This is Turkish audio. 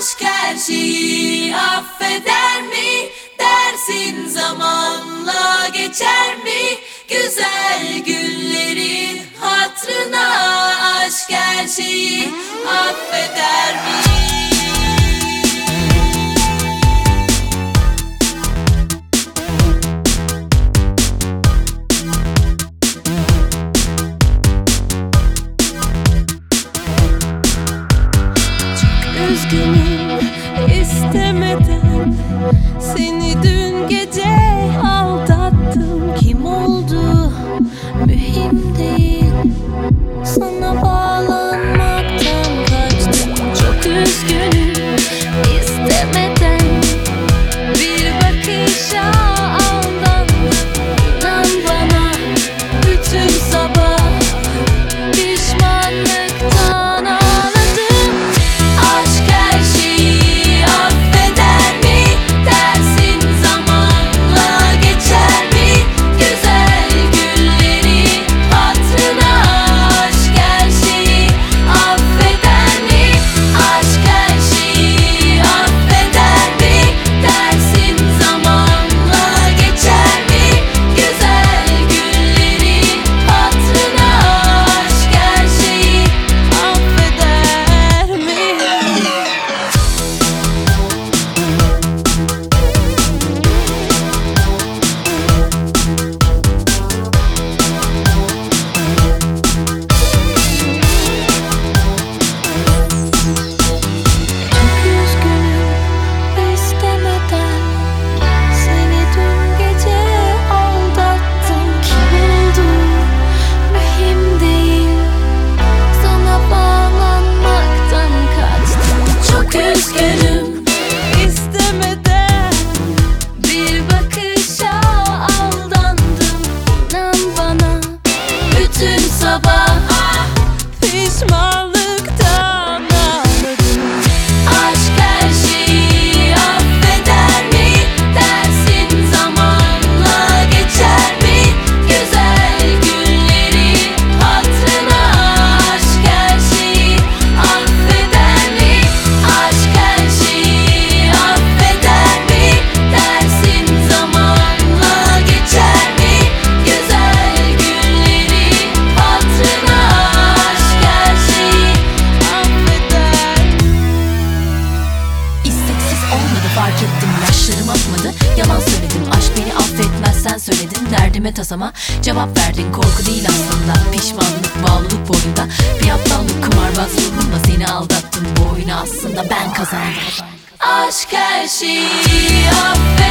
Aşk her şeyi affeder mi? Dersin zamanla geçer mi? Güzel günlerin hatrına aşk her şeyi affeder istemeden Seni dün gece over. Be. Derdime tasama cevap verdin. Korku değil aslında. Pişmanlık bağlılık boyunda. Bir aptallık kumarbazlığımla seni aldattım. Bu oyunu aslında ben kazandım. Aşk her şeyi affet.